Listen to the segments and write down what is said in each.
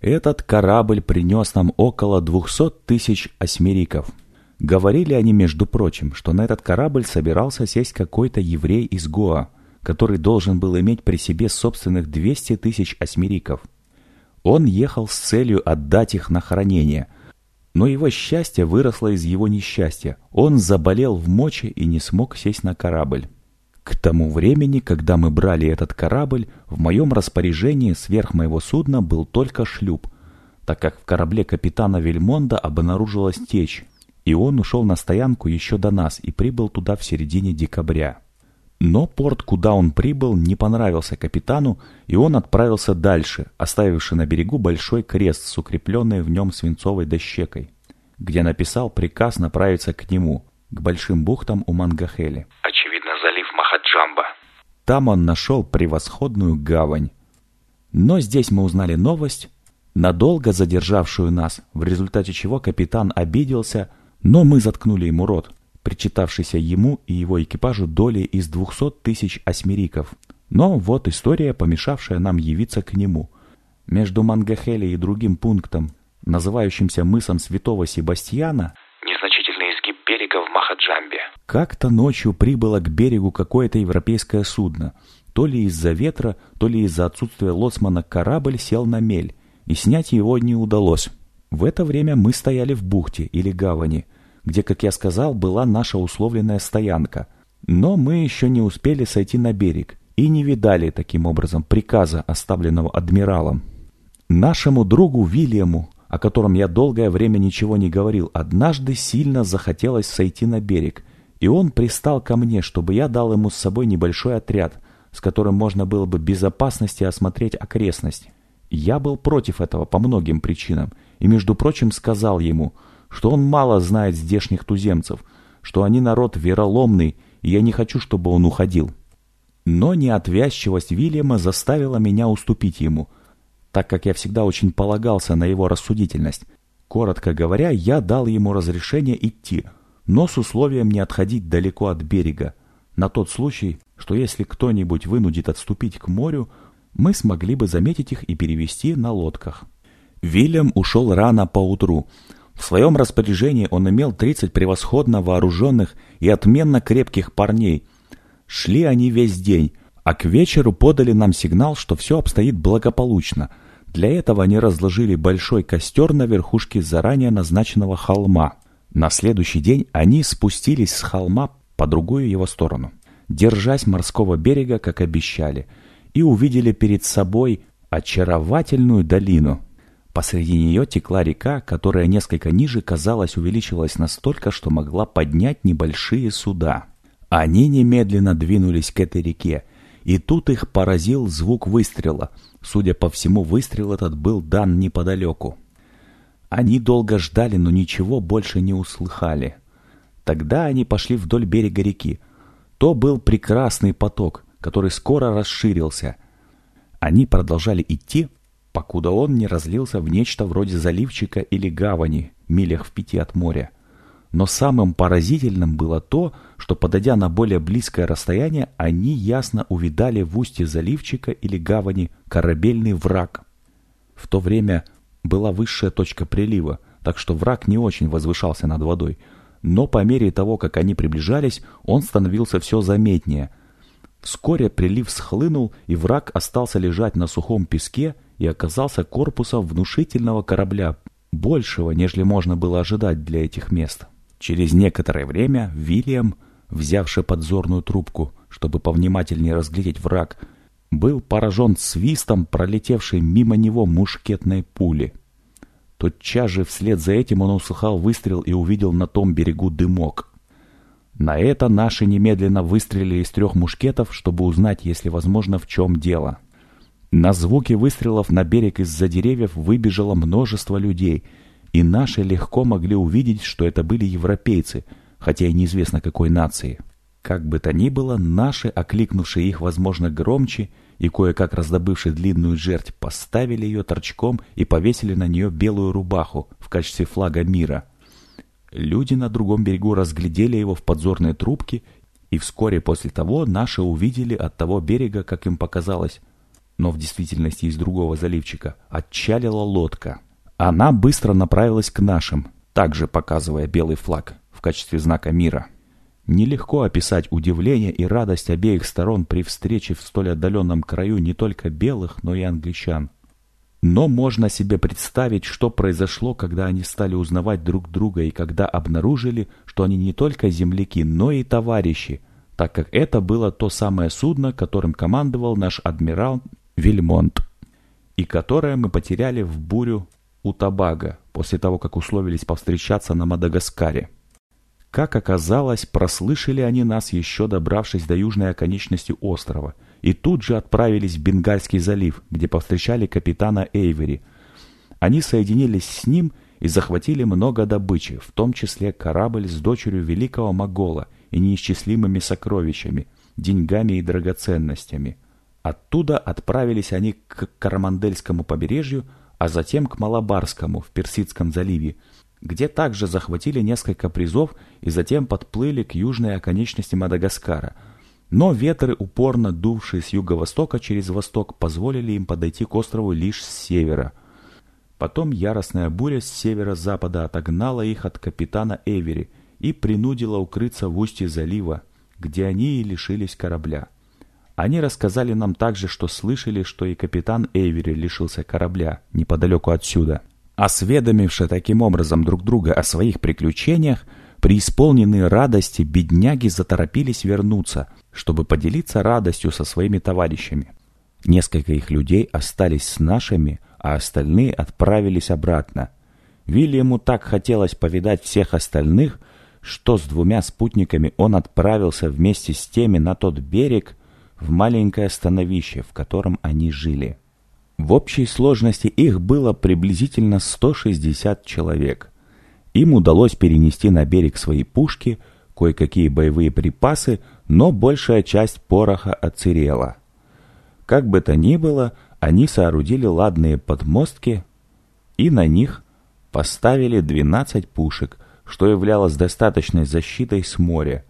Этот корабль принес нам около двухсот тысяч осьмериков. Говорили они, между прочим, что на этот корабль собирался сесть какой-то еврей из Гоа, который должен был иметь при себе собственных 200 тысяч осьмериков. Он ехал с целью отдать их на хранение, но его счастье выросло из его несчастья. Он заболел в моче и не смог сесть на корабль. К тому времени, когда мы брали этот корабль, в моем распоряжении сверх моего судна был только шлюп, так как в корабле капитана Вельмонда обнаружилась течь, и он ушел на стоянку еще до нас и прибыл туда в середине декабря. Но порт, куда он прибыл, не понравился капитану, и он отправился дальше, оставивши на берегу большой крест с укрепленной в нем свинцовой дощекой, где написал приказ направиться к нему, к большим бухтам у Мангахели. Очевидно, Махаджамба. Там он нашел превосходную гавань. Но здесь мы узнали новость, надолго задержавшую нас, в результате чего капитан обиделся, но мы заткнули ему рот, причитавшийся ему и его экипажу доли из двухсот тысяч осьмериков. Но вот история, помешавшая нам явиться к нему. Между Мангахели и другим пунктом, называющимся мысом Святого Себастьяна, Незначительный изгиб берега в Махаджамбе. Как-то ночью прибыло к берегу какое-то европейское судно. То ли из-за ветра, то ли из-за отсутствия лоцмана корабль сел на мель, и снять его не удалось. В это время мы стояли в бухте или гавани, где, как я сказал, была наша условленная стоянка. Но мы еще не успели сойти на берег и не видали таким образом приказа, оставленного адмиралом. Нашему другу Вильяму, о котором я долгое время ничего не говорил, однажды сильно захотелось сойти на берег, и он пристал ко мне, чтобы я дал ему с собой небольшой отряд, с которым можно было бы безопасности осмотреть окрестности. Я был против этого по многим причинам, и, между прочим, сказал ему, что он мало знает здешних туземцев, что они народ вероломный, и я не хочу, чтобы он уходил. Но неотвязчивость Вильяма заставила меня уступить ему, так как я всегда очень полагался на его рассудительность. Коротко говоря, я дал ему разрешение идти, но с условием не отходить далеко от берега, на тот случай, что если кто-нибудь вынудит отступить к морю, мы смогли бы заметить их и перевести на лодках. Вильям ушел рано поутру. В своем распоряжении он имел 30 превосходно вооруженных и отменно крепких парней. Шли они весь день, а к вечеру подали нам сигнал, что все обстоит благополучно. Для этого они разложили большой костер на верхушке заранее назначенного холма. На следующий день они спустились с холма по другую его сторону, держась морского берега, как обещали, и увидели перед собой очаровательную долину. Посреди нее текла река, которая несколько ниже, казалось, увеличилась настолько, что могла поднять небольшие суда. Они немедленно двинулись к этой реке, и тут их поразил звук выстрела. Судя по всему, выстрел этот был дан неподалеку. Они долго ждали, но ничего больше не услыхали. Тогда они пошли вдоль берега реки. То был прекрасный поток, который скоро расширился. Они продолжали идти, покуда он не разлился в нечто вроде заливчика или гавани, милях в пяти от моря. Но самым поразительным было то, что, подойдя на более близкое расстояние, они ясно увидали в устье заливчика или гавани корабельный враг. В то время была высшая точка прилива, так что враг не очень возвышался над водой. Но по мере того, как они приближались, он становился все заметнее. Вскоре прилив схлынул, и враг остался лежать на сухом песке и оказался корпусом внушительного корабля, большего, нежели можно было ожидать для этих мест. Через некоторое время Вильям, взявший подзорную трубку, чтобы повнимательнее разглядеть враг, был поражен свистом, пролетевшей мимо него мушкетной пули. Тотчас же вслед за этим он услыхал выстрел и увидел на том берегу дымок. На это наши немедленно выстрелили из трех мушкетов, чтобы узнать, если возможно, в чем дело. На звуки выстрелов на берег из-за деревьев выбежало множество людей, и наши легко могли увидеть, что это были европейцы, хотя и неизвестно какой нации. Как бы то ни было, наши, окликнувшие их, возможно, громче, и кое-как раздобывшие длинную жерть, поставили ее торчком и повесили на нее белую рубаху в качестве флага мира. Люди на другом берегу разглядели его в подзорной трубке, и вскоре после того наши увидели от того берега, как им показалось, но в действительности из другого заливчика, отчалила лодка. Она быстро направилась к нашим, также показывая белый флаг в качестве знака мира. Нелегко описать удивление и радость обеих сторон при встрече в столь отдаленном краю не только белых, но и англичан. Но можно себе представить, что произошло, когда они стали узнавать друг друга и когда обнаружили, что они не только земляки, но и товарищи, так как это было то самое судно, которым командовал наш адмирал Вильмонт, и которое мы потеряли в бурю у Табага после того, как условились повстречаться на Мадагаскаре. Как оказалось, прослышали они нас, еще добравшись до южной оконечности острова, и тут же отправились в Бенгальский залив, где повстречали капитана Эйвери. Они соединились с ним и захватили много добычи, в том числе корабль с дочерью великого Могола и неисчислимыми сокровищами, деньгами и драгоценностями. Оттуда отправились они к Карамандельскому побережью, а затем к Малабарскому в Персидском заливе, где также захватили несколько призов и затем подплыли к южной оконечности Мадагаскара. Но ветры, упорно дувшие с юго-востока через восток, позволили им подойти к острову лишь с севера. Потом яростная буря с северо-запада отогнала их от капитана Эвери и принудила укрыться в устье залива, где они и лишились корабля. Они рассказали нам также, что слышали, что и капитан Эйвери лишился корабля неподалеку отсюда. Осведомивши таким образом друг друга о своих приключениях, преисполненные радости бедняги заторопились вернуться, чтобы поделиться радостью со своими товарищами. Несколько их людей остались с нашими, а остальные отправились обратно. Вильяму так хотелось повидать всех остальных, что с двумя спутниками он отправился вместе с теми на тот берег в маленькое становище, в котором они жили. В общей сложности их было приблизительно 160 человек. Им удалось перенести на берег свои пушки, кое-какие боевые припасы, но большая часть пороха оцерела. Как бы то ни было, они соорудили ладные подмостки и на них поставили 12 пушек, что являлось достаточной защитой с моря.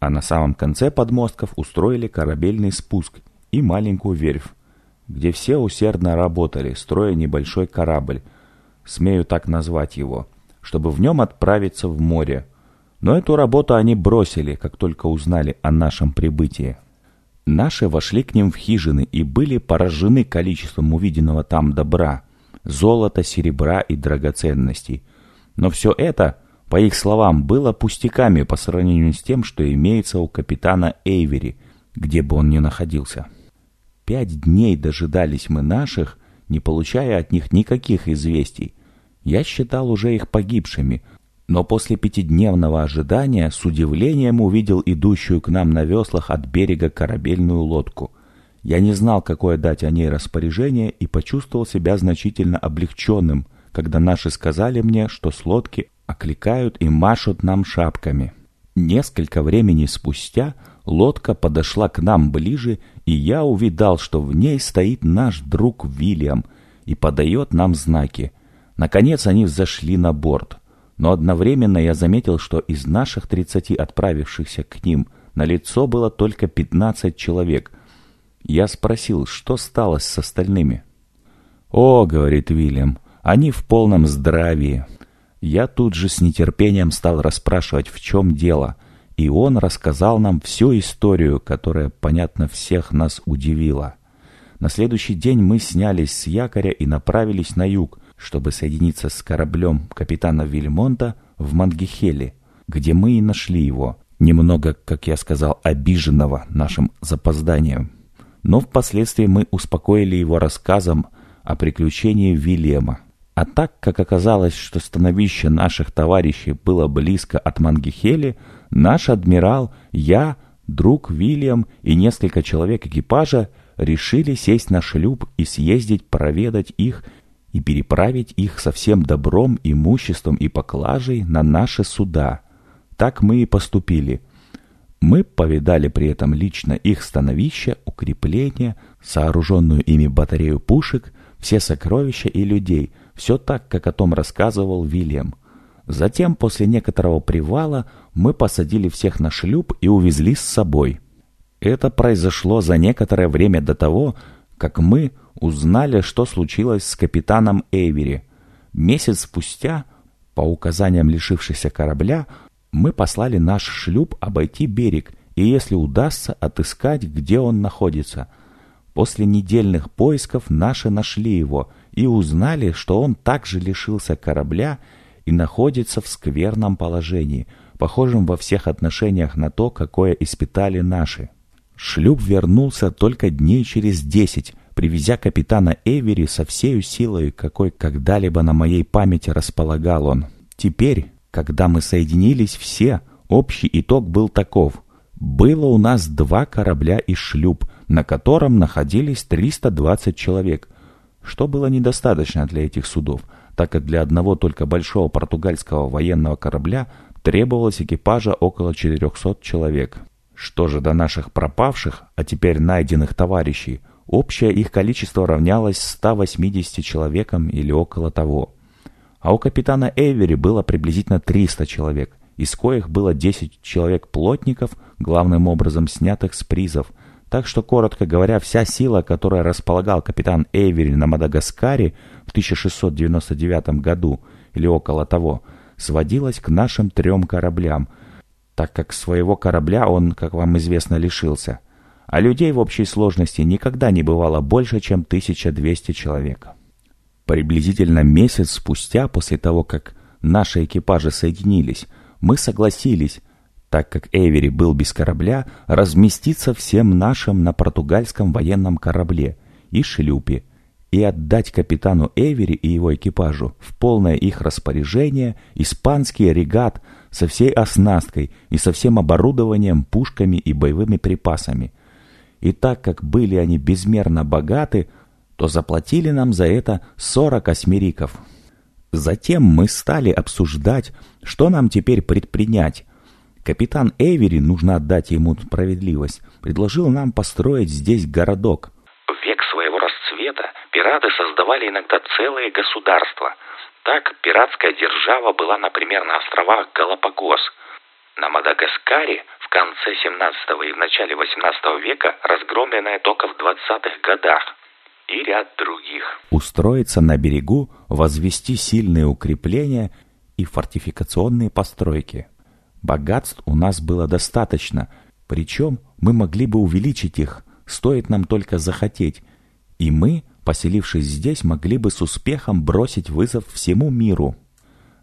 А на самом конце подмостков устроили корабельный спуск и маленькую верфь, где все усердно работали, строя небольшой корабль, смею так назвать его, чтобы в нем отправиться в море. Но эту работу они бросили, как только узнали о нашем прибытии. Наши вошли к ним в хижины и были поражены количеством увиденного там добра, золота, серебра и драгоценностей. Но все это, по их словам, было пустяками по сравнению с тем, что имеется у капитана Эйвери, где бы он ни находился. Пять дней дожидались мы наших, не получая от них никаких известий. Я считал уже их погибшими, но после пятидневного ожидания с удивлением увидел идущую к нам на веслах от берега корабельную лодку. Я не знал, какое дать о ней распоряжение, и почувствовал себя значительно облегченным, когда наши сказали мне, что с лодки окликают и машут нам шапками. Несколько времени спустя лодка подошла к нам ближе, и я увидал, что в ней стоит наш друг Вильям и подает нам знаки. Наконец они взошли на борт. Но одновременно я заметил, что из наших тридцати отправившихся к ним на лицо было только пятнадцать человек. Я спросил, что стало с остальными. «О, — говорит Вильям, — они в полном здравии». Я тут же с нетерпением стал расспрашивать, в чем дело — и он рассказал нам всю историю, которая, понятно, всех нас удивила. На следующий день мы снялись с якоря и направились на юг, чтобы соединиться с кораблем капитана Вильмонта в Мангехеле, где мы и нашли его, немного, как я сказал, обиженного нашим запозданием. Но впоследствии мы успокоили его рассказом о приключении Вильяма. А так как оказалось, что становище наших товарищей было близко от Мангехели, Наш адмирал, я, друг Вильям и несколько человек экипажа решили сесть на шлюп и съездить проведать их и переправить их со всем добром, имуществом и поклажей на наши суда. Так мы и поступили. Мы повидали при этом лично их становища, укрепления, сооруженную ими батарею пушек, все сокровища и людей, все так, как о том рассказывал Вильям. Затем, после некоторого привала, мы посадили всех на шлюп и увезли с собой. Это произошло за некоторое время до того, как мы узнали, что случилось с капитаном Эйвери. Месяц спустя, по указаниям лишившихся корабля, мы послали наш шлюп обойти берег и, если удастся, отыскать, где он находится. После недельных поисков наши нашли его и узнали, что он также лишился корабля и находится в скверном положении, похожем во всех отношениях на то, какое испытали наши. Шлюп вернулся только дней через десять, привезя капитана Эвери со всей силой, какой когда-либо на моей памяти располагал он. Теперь, когда мы соединились все, общий итог был таков. Было у нас два корабля и шлюп, на котором находились 320 человек, что было недостаточно для этих судов, так как для одного только большого португальского военного корабля требовалось экипажа около 400 человек. Что же до наших пропавших, а теперь найденных товарищей, общее их количество равнялось 180 человекам или около того. А у капитана Эвери было приблизительно 300 человек, из коих было 10 человек-плотников, главным образом снятых с призов. Так что, коротко говоря, вся сила, которой располагал капитан Эвери на Мадагаскаре в 1699 году или около того, сводилась к нашим трем кораблям – так как своего корабля он, как вам известно, лишился. А людей в общей сложности никогда не бывало больше, чем 1200 человек. Приблизительно месяц спустя, после того, как наши экипажи соединились, мы согласились, так как Эвери был без корабля, разместиться всем нашим на португальском военном корабле и шлюпе, и отдать капитану Эвери и его экипажу в полное их распоряжение испанский регат со всей оснасткой и со всем оборудованием, пушками и боевыми припасами. И так как были они безмерно богаты, то заплатили нам за это сорок осьмериков. Затем мы стали обсуждать, что нам теперь предпринять. Капитан Эвери, нужно отдать ему справедливость, предложил нам построить здесь городок. В век своего расцвета пираты создавали иногда целые государства. Так, пиратская держава была, например, на островах Галапагос. На Мадагаскаре в конце 17 и в начале 18 века, разгромленная только в 20-х годах. И ряд других. Устроиться на берегу, возвести сильные укрепления и фортификационные постройки. Богатств у нас было достаточно, причем мы могли бы увеличить их, стоит нам только захотеть, и мы, поселившись здесь, могли бы с успехом бросить вызов всему миру.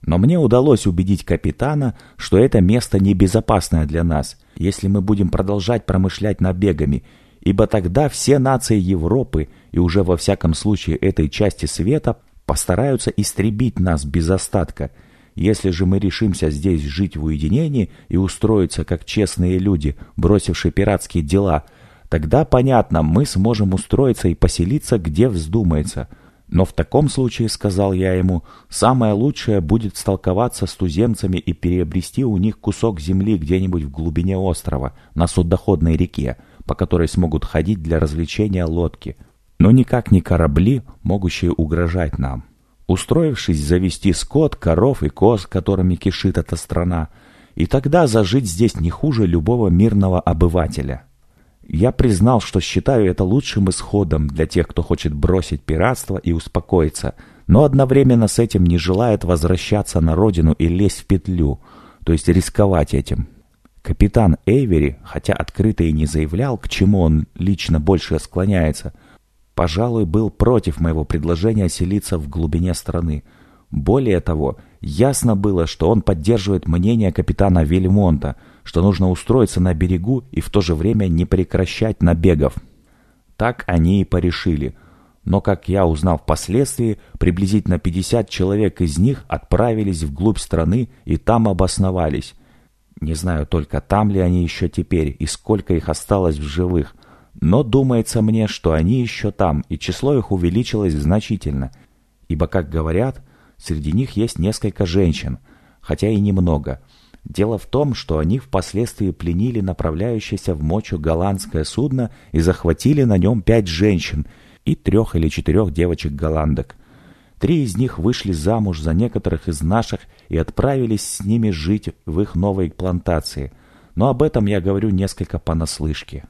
Но мне удалось убедить капитана, что это место небезопасное для нас, если мы будем продолжать промышлять набегами, ибо тогда все нации Европы и уже во всяком случае этой части света постараются истребить нас без остатка. Если же мы решимся здесь жить в уединении и устроиться как честные люди, бросившие пиратские дела – Тогда, понятно, мы сможем устроиться и поселиться, где вздумается. Но в таком случае, сказал я ему, самое лучшее будет столковаться с туземцами и приобрести у них кусок земли где-нибудь в глубине острова, на судоходной реке, по которой смогут ходить для развлечения лодки. Но никак не корабли, могущие угрожать нам. Устроившись завести скот, коров и коз, которыми кишит эта страна, и тогда зажить здесь не хуже любого мирного обывателя. Я признал, что считаю это лучшим исходом для тех, кто хочет бросить пиратство и успокоиться, но одновременно с этим не желает возвращаться на родину и лезть в петлю, то есть рисковать этим. Капитан Эйвери, хотя открыто и не заявлял, к чему он лично больше склоняется, пожалуй, был против моего предложения селиться в глубине страны. Более того, ясно было, что он поддерживает мнение капитана Вильмонта – что нужно устроиться на берегу и в то же время не прекращать набегов. Так они и порешили. Но, как я узнал впоследствии, приблизительно 50 человек из них отправились вглубь страны и там обосновались. Не знаю только, там ли они еще теперь и сколько их осталось в живых. Но думается мне, что они еще там, и число их увеличилось значительно. Ибо, как говорят, среди них есть несколько женщин, хотя и немного – Дело в том, что они впоследствии пленили направляющееся в мочу голландское судно и захватили на нем пять женщин и трех или четырех девочек-голландок. Три из них вышли замуж за некоторых из наших и отправились с ними жить в их новой плантации. Но об этом я говорю несколько понаслышке.